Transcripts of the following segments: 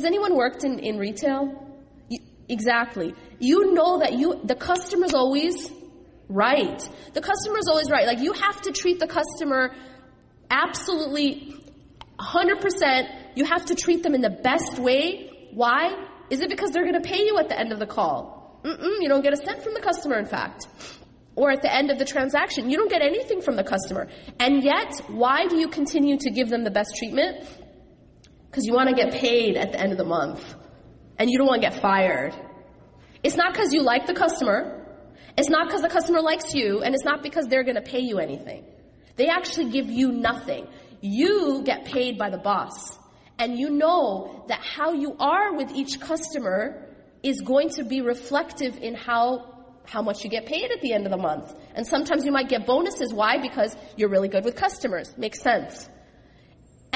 Has anyone worked in, in retail? You, exactly. You know that you the customer's always right. The customer's always right. Like you have to treat the customer absolutely 100%. You have to treat them in the best way. Why? Is it because they're going to pay you at the end of the call? Mm-mm, you don't get a cent from the customer, in fact. Or at the end of the transaction. You don't get anything from the customer. And yet, why do you continue to give them the best treatment? Because you want to get paid at the end of the month. And you don't want to get fired. It's not because you like the customer. It's not because the customer likes you. And it's not because they're going to pay you anything. They actually give you nothing. You get paid by the boss. And you know that how you are with each customer is going to be reflective in how how much you get paid at the end of the month. And sometimes you might get bonuses. Why? Because you're really good with customers. Makes sense.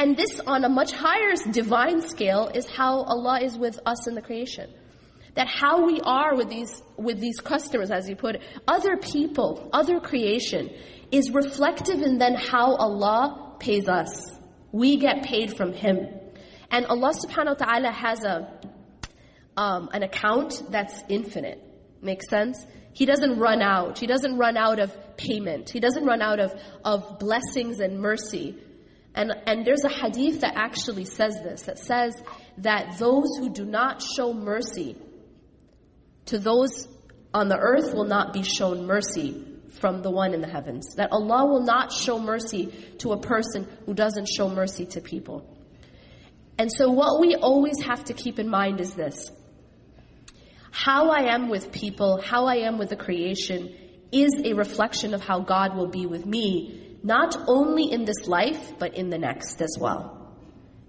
And this on a much higher divine scale is how Allah is with us in the creation. That how we are with these, with these customers, as you put it, other people, other creation, is reflective in then how Allah pays us. We get paid from Him. And Allah subhanahu wa ta'ala has a, um, an account that's infinite. Makes sense? He doesn't run out. He doesn't run out of payment. He doesn't run out of, of blessings and mercy. And, and there's a hadith that actually says this, that says that those who do not show mercy to those on the earth will not be shown mercy from the one in the heavens. That Allah will not show mercy to a person who doesn't show mercy to people. And so what we always have to keep in mind is this. How I am with people, how I am with the creation, is a reflection of how God will be with me, not only in this life, but in the next as well.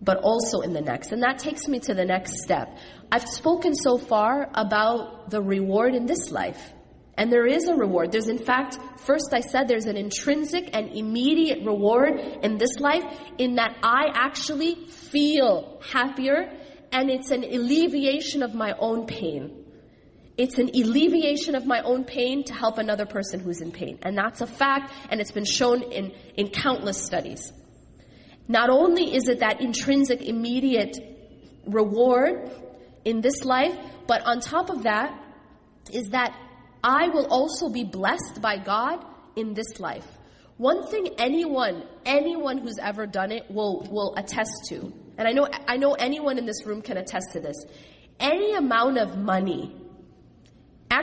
But also in the next. And that takes me to the next step. I've spoken so far about the reward in this life. And there is a reward. There's, in fact, first I said there's an intrinsic and immediate reward in this life in that I actually feel happier and it's an alleviation of my own pain. It's an alleviation of my own pain to help another person who's in pain. And that's a fact, and it's been shown in, in countless studies. Not only is it that intrinsic, immediate reward in this life, but on top of that, is that I will also be blessed by God in this life. One thing anyone, anyone who's ever done it will, will attest to, and I know, I know anyone in this room can attest to this. Any amount of money,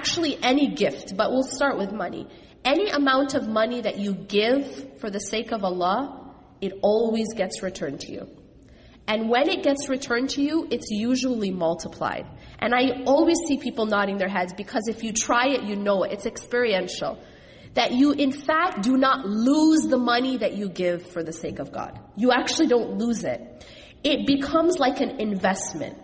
actually any gift, but we'll start with money. Any amount of money that you give for the sake of Allah, it always gets returned to you. And when it gets returned to you, it's usually multiplied. And I always see people nodding their heads because if you try it, you know it. It's experiential. That you, in fact, do not lose the money that you give for the sake of God. You actually don't lose it. It becomes like an investment.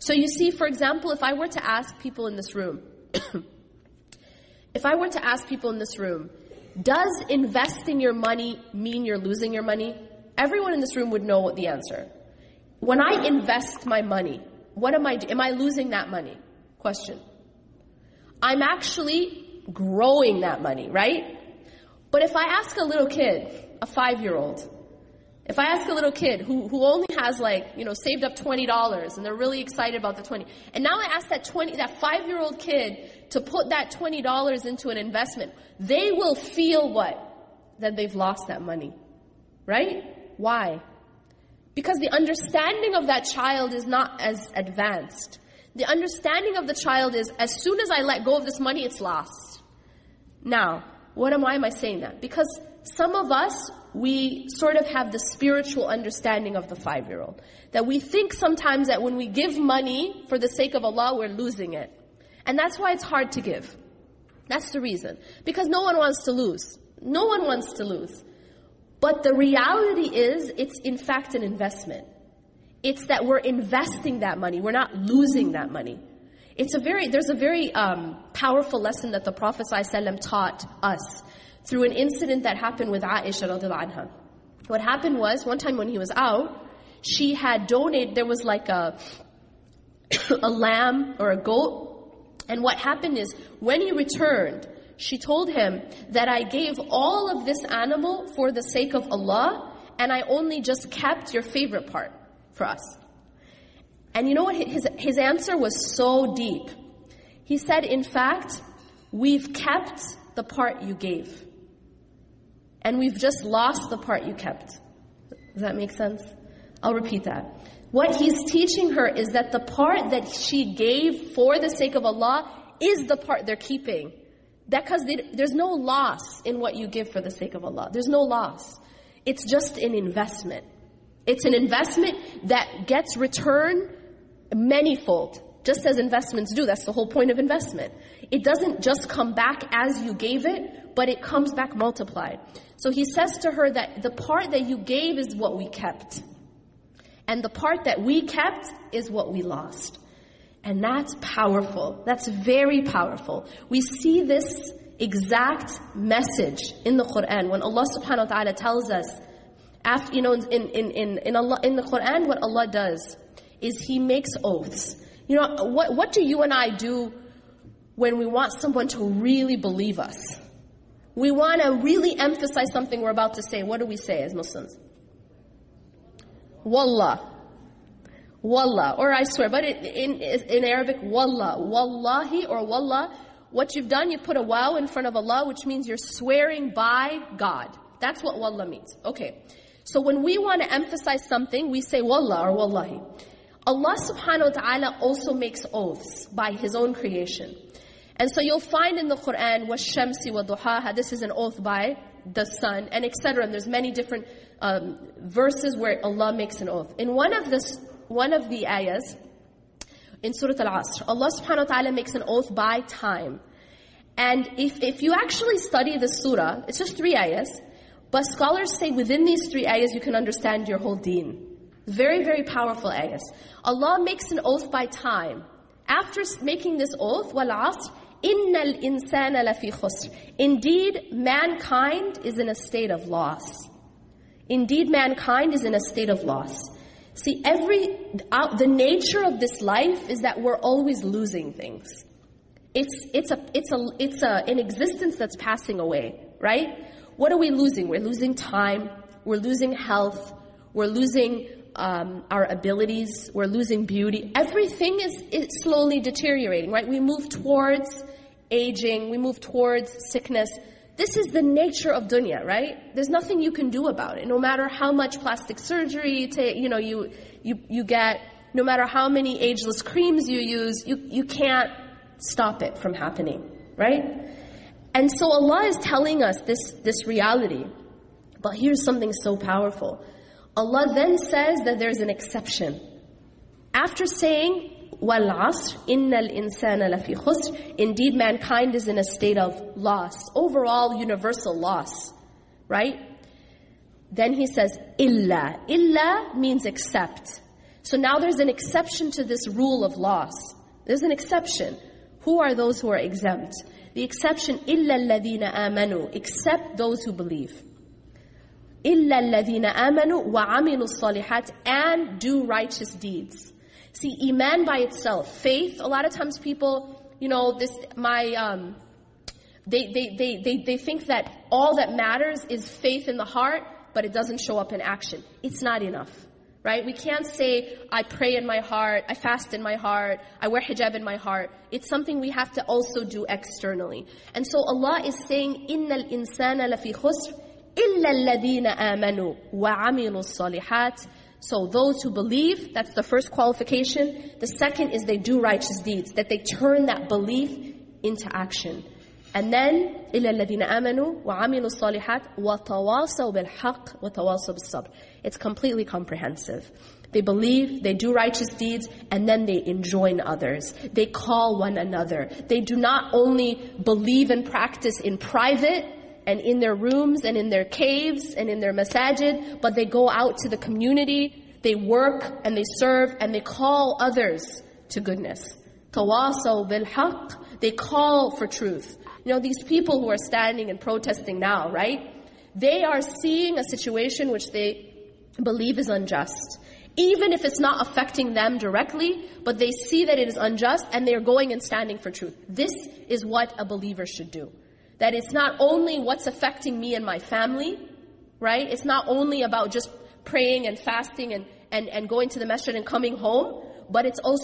So you see, for example, if I were to ask people in this room, if I were to ask people in this room, does investing your money mean you're losing your money? Everyone in this room would know the answer. When I invest my money, what am I? Am I losing that money? Question. I'm actually growing that money, right? But if I ask a little kid, a five-year-old, if I ask a little kid who, who only has like, you know, saved up $20 and they're really excited about the 20, and now I ask that 20, that five-year-old kid to put that $20 into an investment, they will feel what? That they've lost that money. Right? Why? Because the understanding of that child is not as advanced. The understanding of the child is as soon as I let go of this money, it's lost. Now, what am am I saying that? Because some of us, we sort of have the spiritual understanding of the five-year-old. That we think sometimes that when we give money for the sake of Allah, we're losing it. And that's why it's hard to give. That's the reason. Because no one wants to lose. No one wants to lose. But the reality is, it's in fact an investment. It's that we're investing that money. We're not losing that money. It's a very, there's a very um, powerful lesson that the Prophet ﷺ taught us through an incident that happened with Aisha radiallahu anha. What happened was, one time when he was out, she had donated, there was like a, a lamb or a goat. And what happened is, when he returned, she told him that I gave all of this animal for the sake of Allah and I only just kept your favorite part for us. And you know what? His, his answer was so deep. He said, in fact, we've kept the part you gave. And we've just lost the part you kept. Does that make sense? I'll repeat that. What he's teaching her is that the part that she gave for the sake of Allah is the part they're keeping. That because there's no loss in what you give for the sake of Allah. There's no loss. It's just an investment. It's an investment that gets return manyfold, just as investments do. That's the whole point of investment. It doesn't just come back as you gave it, but it comes back multiplied. So he says to her that the part that you gave is what we kept. And the part that we kept is what we lost. And that's powerful. That's very powerful. We see this exact message in the Quran when Allah subhanahu wa ta'ala tells us, after, you know, in, in, in, in, Allah, in the Quran, what Allah does is He makes oaths. You know, what, what do you and I do when we want someone to really believe us? We want to really emphasize something we're about to say. What do we say as Muslims? Wallah. Wallah. Or I swear. But in, in Arabic, Wallah. Wallahi or Wallah. What you've done, you put a waw in front of Allah, which means you're swearing by God. That's what Wallah means. Okay. So when we want to emphasize something, we say Wallah or Wallahi. Allah subhanahu wa ta'ala also makes oaths by His own creation. And so you'll find in the Quran, وَالشَّمْسِ وَضُحَاهَا This is an oath by the sun, and etc. And there's many different um, verses where Allah makes an oath. In one of, this, one of the ayahs, in Surah Al-Asr, Allah subhanahu wa ta'ala makes an oath by time. And if, if you actually study the surah, it's just three ayahs, but scholars say within these three ayahs you can understand your whole deen. Very, very powerful ayahs. Allah makes an oath by time. After making this oath, wal asr, innal insana lafi khusr. Indeed, mankind is in a state of loss. Indeed, mankind is in a state of loss. See, every uh, the nature of this life is that we're always losing things. It's it's a it's a it's a an existence that's passing away, right? What are we losing? We're losing time. We're losing health. We're losing um, our abilities, we're losing beauty. Everything is, is slowly deteriorating, right? We move towards aging, we move towards sickness. This is the nature of dunya, right? There's nothing you can do about it. No matter how much plastic surgery to, you know, you, you, you get, no matter how many ageless creams you use, you, you can't stop it from happening, right? And so Allah is telling us this, this reality. But here's something so powerful. Allah then says that there's an exception. After saying, وَالْعَصْرِ إِنَّ الْإِنسَانَ لَفِي خُسْرٍ Indeed, mankind is in a state of loss, overall universal loss, right? Then he says, إِلَّا إِلَّا means except. So now there's an exception to this rule of loss. There's an exception. Who are those who are exempt? The exception, إِلَّا الَّذِينَ آمَنُوا Except those who believe. إِلَّا الَّذِينَ آمَنُوا وَعَمِلُوا الصَّالِحَاتِ And do righteous deeds. See, iman by itself, faith, a lot of times people, you know, this, my, um, they, they, they, they, they think that all that matters is faith in the heart, but it doesn't show up in action. It's not enough. Right? We can't say, I pray in my heart, I fast in my heart, I wear hijab in my heart. It's something we have to also do externally. And so Allah is saying, إِنَّ الْإِنسَانَ لَفِي خُسْرٍ إِلَّا الَّذِينَ آمَنُوا وَعَمِلُوا الصَّالِحَاتِ So those who believe, that's the first qualification. The second is they do righteous deeds, that they turn that belief into action. And then, إِلَّا الَّذِينَ آمَنُوا وَعَمِلُوا الصَّالِحَاتِ وَتَوَاصَوْا بِالْحَقِّ وَتَوَاصَوْا بِالصَّبْرِ It's completely comprehensive. They believe, they do righteous deeds, and then they enjoin others. They call one another. They do not only believe and practice in private, and in their rooms and in their caves and in their masajid, but they go out to the community, they work and they serve and they call others to goodness. Tawasaw bil they call for truth. You know, these people who are standing and protesting now, right? They are seeing a situation which they believe is unjust. Even if it's not affecting them directly, but they see that it is unjust and they're going and standing for truth. This is what a believer should do. That it's not only what's affecting me and my family, right? It's not only about just praying and fasting and, and, and going to the masjid and coming home, but it's also